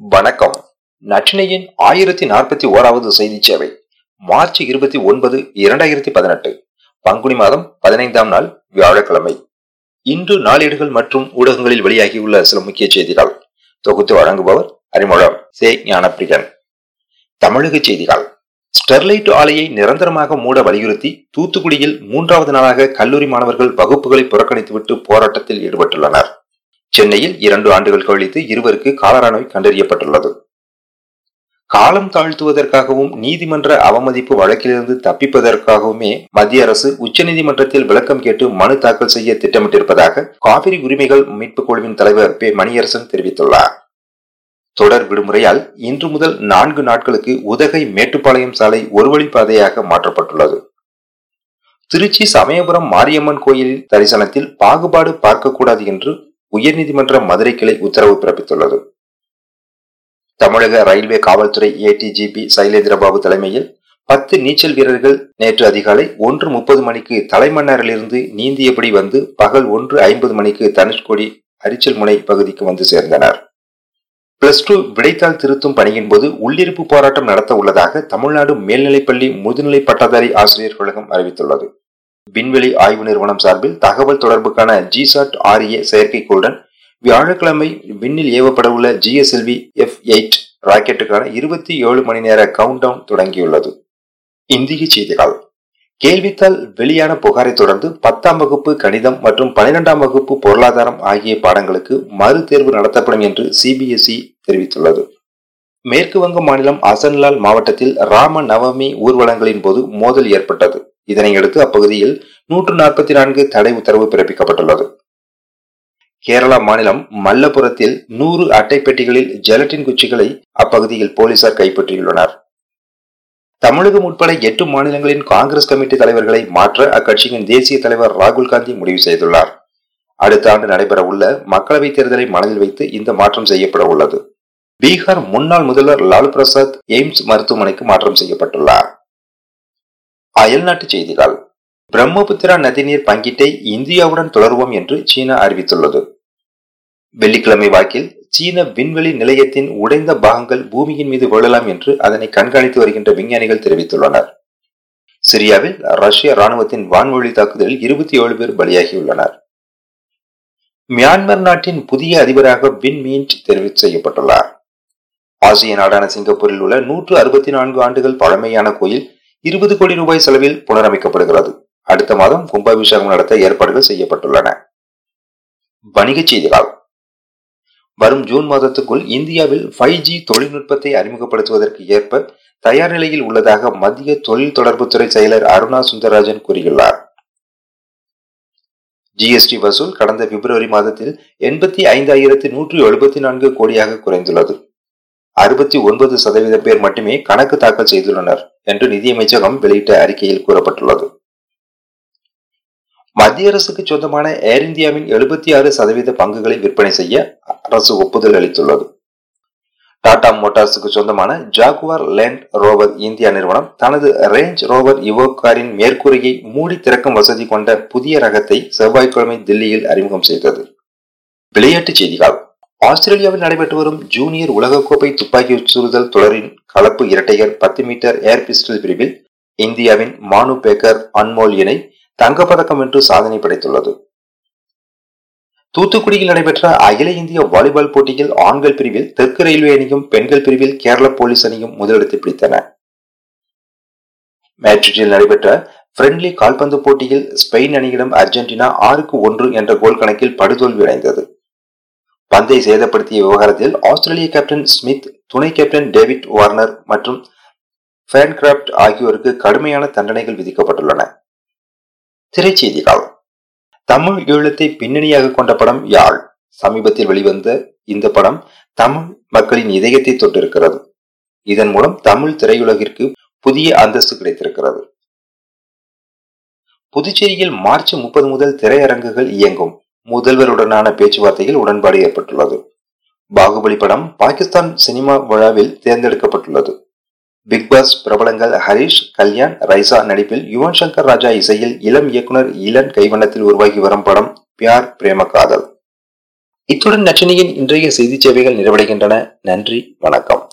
வணக்கம். நற்றினையின் ஆயிரத்தி நாற்பத்தி ஓராவது செய்தி சேவை மார்ச் இருபத்தி ஒன்பது இரண்டாயிரத்தி பதினெட்டு பங்குனி மாதம் பதினைந்தாம் நாள் வியாழக்கிழமை. இன்று நாளேடுகள் மற்றும் ஊடகங்களில் வெளியாகியுள்ள சில முக்கிய செய்திகள். தொகுத்து வழங்குபவர் அறிமுகம். சே. ஞானப்பிரியன். தமிழக செய்திகள். ஸ்டெர்லைட் ஆலையை நிரந்தரமாக மூட வலியுறுத்தி தூத்துக்குடியில் மூன்றாவது நாளாக கல்லூரி மாணவர்கள் வகுப்புகளை புறக்கணித்துவிட்டு போராட்டத்தில் ஈடுபட்டுள்ளனர். சென்னையில் இரண்டு ஆண்டுகள் கழித்து இருவருக்கு காலரா நோய் கண்டறியப்பட்டுள்ளது. காலம் தாழ்த்துவதற்காகவும் நீதிமன்ற அவமதிப்பு வழக்கிலிருந்து தப்பிப்பதற்காகவுமே மத்திய அரசு உச்சநீதிமன்றத்தில் விளக்கம் கேட்டு மனு தாக்கல் செய்ய திட்டமிட்டிருப்பதாக காவிரி உரிமைகள் மீட்புக் குழுவின் தலைவர் பே மணியரசன் தெரிவித்துள்ளார். தொடர் விடுமுறையால் இன்று முதல் நான்கு நாட்களுக்கு உதகை மேட்டுப்பாளையம் சாலை ஒருவழி பாதையாக மாற்றப்பட்டுள்ளது. திருச்சி சமயபுரம் மாரியம்மன் கோயிலின் தரிசனத்தில் பாகுபாடு பார்க்கக்கூடாது என்று உயர்நீதிமன்ற மதுரை கிளை உத்தரவு பிறப்பித்துள்ளது. தமிழக ரயில்வே காவல்துறை ஏடிஜிபி சைலேந்திரபாபு தலைமையில் பத்து நீச்சல் வீரர்கள் நேற்று அதிகாலை ஒன்று முப்பது மணிக்கு தலைமன்னாரிலிருந்து நீந்தியபடி வந்து பகல் ஒன்று ஐம்பது மணிக்கு தனுஷ்கோடி அரிச்சல் முனை பகுதிக்கு வந்து சேர்ந்தனர். பிளஸ் டூ விடைத்தாள் திருத்தும் பணியின் போது உள்ளிருப்பு போராட்டம் நடத்த உள்ளதாக தமிழ்நாடு மேல்நிலைப்பள்ளி முதுநிலை பட்டதாரி ஆசிரியர் கழகம் அறிவித்துள்ளது. விண்வெளி ஆய்வு நிறுவனம் சார்பில் தகவல் தொடர்புக்கான ஜிசாட் ஆர்ஏ செயற்கைக்கோளுடன் வியாழக்கிழமை விண்ணில் ஏவப்பட உள்ள ஜிஎஸ்எல்வி எஃப் எயிட் ராக்கெட்டுக்கான இருபத்தி ஏழு மணி நேர கவுண்ட் டவுன் தொடங்கியுள்ளது. இந்திய செய்திகள். கேள்வித்தால் வெளியான புகாரை தொடர்ந்து பத்தாம் வகுப்பு கணிதம் மற்றும் பனிரெண்டாம் வகுப்பு பொருளாதாரம் ஆகிய பாடங்களுக்கு மறு தேர்வு நடத்தப்படும் என்று சிபிஎஸ்இ தெரிவித்துள்ளது. மேற்கு வங்க மாநிலம் அசன்லால் மாவட்டத்தில் ராம நவமி ஊர்வலங்களின் போது மோதல் ஏற்பட்டது. இதனையடுத்து அப்பகுதியில் நூற்று நாற்பத்தி நான்கு தடை உத்தரவு பிறப்பிக்கப்பட்டுள்ளது. கேரளா மாநிலம் மல்லபுரத்தில் நூறு அட்டை பெட்டிகளில் ஜெலட்டின் குச்சிகளை அப்பகுதியில் போலீசார் கைப்பற்றியுள்ளனர். தமிழகம் உட்பட எட்டு மாநிலங்களின் காங்கிரஸ் கமிட்டி தலைவர்களை மாற்ற அக்கட்சியின் தேசிய தலைவர் ராகுல் காந்தி முடிவு செய்துள்ளார். அடுத்த ஆண்டு நடைபெற உள்ள மக்களவைத் தேர்தலை மனதில் வைத்து இந்த மாற்றம் செய்யப்பட உள்ளது. பீகார் முன்னாள் முதல்வர் லாலு பிரசாத் எய்ம்ஸ் மருத்துவமனைக்கு மாற்றம் செய்யப்பட்டுள்ளார். அயல்நாட்டு செய்திகள். பிரம்மபுத்திரா நதிநீர் பங்கீட்டை இந்தியாவுடன் தொடருவோம் என்று சீனா அறிவித்துள்ளது. வெள்ளிக்கிழமை வாக்கில் சீன விண்வெளி நிலையத்தின் உடைந்த பாகங்கள் பூமியின் மீது விழலாம் என்று அதனை கண்காணித்து வருகின்ற விஞ்ஞானிகள் தெரிவித்துள்ளனர். சிரியாவில் ரஷ்ய ராணுவத்தின் வான்வழி தாக்குதலில் இருபத்தி ஏழு பேர் பலியாகியுள்ளனர். மியான்மர் நாட்டின் புதிய அதிபராக வின் மீன்ட் தெரிவு செய்யப்பட்டுள்ளார். ஆசிய நாடான சிங்கப்பூரில் உள்ள நூற்று அறுபத்தி நான்கு ஆண்டுகள் பழமையான கோயில் இருபது கோடி ரூபாய் செலவில் புனரமைக்கப்படுகிறது. அடுத்த மாதம் கும்பாபிஷேகம் நடத்த ஏற்பாடுகள் செய்யப்பட்டுள்ளன. வணிகச் செய்திகள். வரும் ஜூன் மாதத்துக்குள் இந்தியாவில் ஃபைவ் ஜி தொழில்நுட்பத்தை அறிமுகப்படுத்துவதற்கு ஏற்ப தயார் நிலையில் உள்ளதாக மத்திய தொழில் தொடர்புத்துறை செயலர் அருணா சுந்தரராஜன் கூறியுள்ளார். ஜிஎஸ்டி வசூல் கடந்த பிப்ரவரி மாதத்தில் எண்பத்தி ஐந்தாயிரத்து நூற்றி எழுபத்தி நான்கு கோடியாக குறைந்துள்ளது. அறுபத்தி ஒன்பது சதவீதம் பேர் மட்டுமே கணக்கு தாக்கல் செய்துள்ளனர் என்று நிதியமைச்சகம் வெளியிட்ட அறிக்கையில் கூறப்பட்டுள்ளது. மத்திய அரசுக்கு சொந்தமான ஏர் இந்தியாவின் எழுபத்தி ஆறு சதவீத பங்குகளை விற்பனை செய்ய அரசு ஒப்புதல் அளித்துள்ளது. டாடா மோட்டார்ஸுக்கு சொந்தமான ஜாகுவார் லேண்ட் ரோவர் இந்தியா நிறுவனம் தனது ரேஞ்ச் ரோவர் இவோகாரின் மேற்கூரையை மூடி திறக்கும் வசதி கொண்ட புதிய ரகத்தை செவ்வாய்க்கிழமை தில்லியில் அறிமுகம் செய்தது. விளையாட்டுச் செய்திகள். ஆஸ்திரேலியாவில் நடைபெற்று வரும் ஜூனியர் உலகக்கோப்பை துப்பாக்கி சுடுதல் தொடரின் கலப்பு இரட்டையர் பத்து மீட்டர் ஏர் பிஸ்டல் பிரிவில் இந்தியாவின் மானு பேக்கர் அன்மோல் இணை தங்கப்பதக்கம் வென்று சாதனை படைத்துள்ளது. தூத்துக்குடியில் நடைபெற்ற அகில இந்திய வாலிபால் போட்டியில் ஆண்கள் பிரிவில் தெற்கு ரயில்வே அணியும் பெண்கள் பிரிவில் கேரள போலீஸ் அணியும் முதலிடத்தை பிடித்தன. மேட்ரிட்டில் நடைபெற்ற பிரெண்ட்லி கால்பந்து போட்டியில் ஸ்பெயின் அணியிடம் அர்ஜென்டினா ஆறுக்கு ஒன்று என்ற கோல் கணக்கில் படுதோல்வி அடைந்தது. பந்தை சேதப்படுத்திய விவகாரத்தில் ஆஸ்திரேலிய கேப்டன் ஸ்மித் துணை கேப்டன் டேவிட் வார்னர் மற்றும் ஃபேன்கிராப்ட் ஆகியோருக்கு கடுமையான தண்டனைகள் விதிக்கப்பட்டுள்ளன. திரைச்செய்திகள். தமிழ் ஈழத்தை பின்னணியாக கொண்ட படம் யாழ். சமீபத்தில் வெளிவந்த இந்த படம் தமிழ் மக்களின் இதயத்தை தொட்டிருக்கிறது. இதன் மூலம் தமிழ் திரையுலகிற்கு புதிய அந்தஸ்து கிடைத்திருக்கிறது. புதுச்சேரியில் மார்ச் முப்பது முதல் திரையரங்குகள் இயங்கும். முதல்வருடனான பேச்சுவார்த்தையில் உடன்பாடு ஏற்பட்டுள்ளது. பாகுபலி படம் பாகிஸ்தான் சினிமா விழாவில் தேர்ந்தெடுக்கப்பட்டுள்ளது. பிக் பாஸ் பிரபலங்கள் ஹரிஷ் கல்யாண் ரைசா நடிப்பில் யுவன் சங்கர் ராஜா இசையில் இளம் இயக்குனர் இளன் கைவண்ணத்தில் உருவாகி வரும் படம் பியார் பிரேம காதல். இத்துடன் நச்சினியின் இன்றைய செய்தி சேவைகள் நிறைவடைகின்றன. நன்றி வணக்கம்.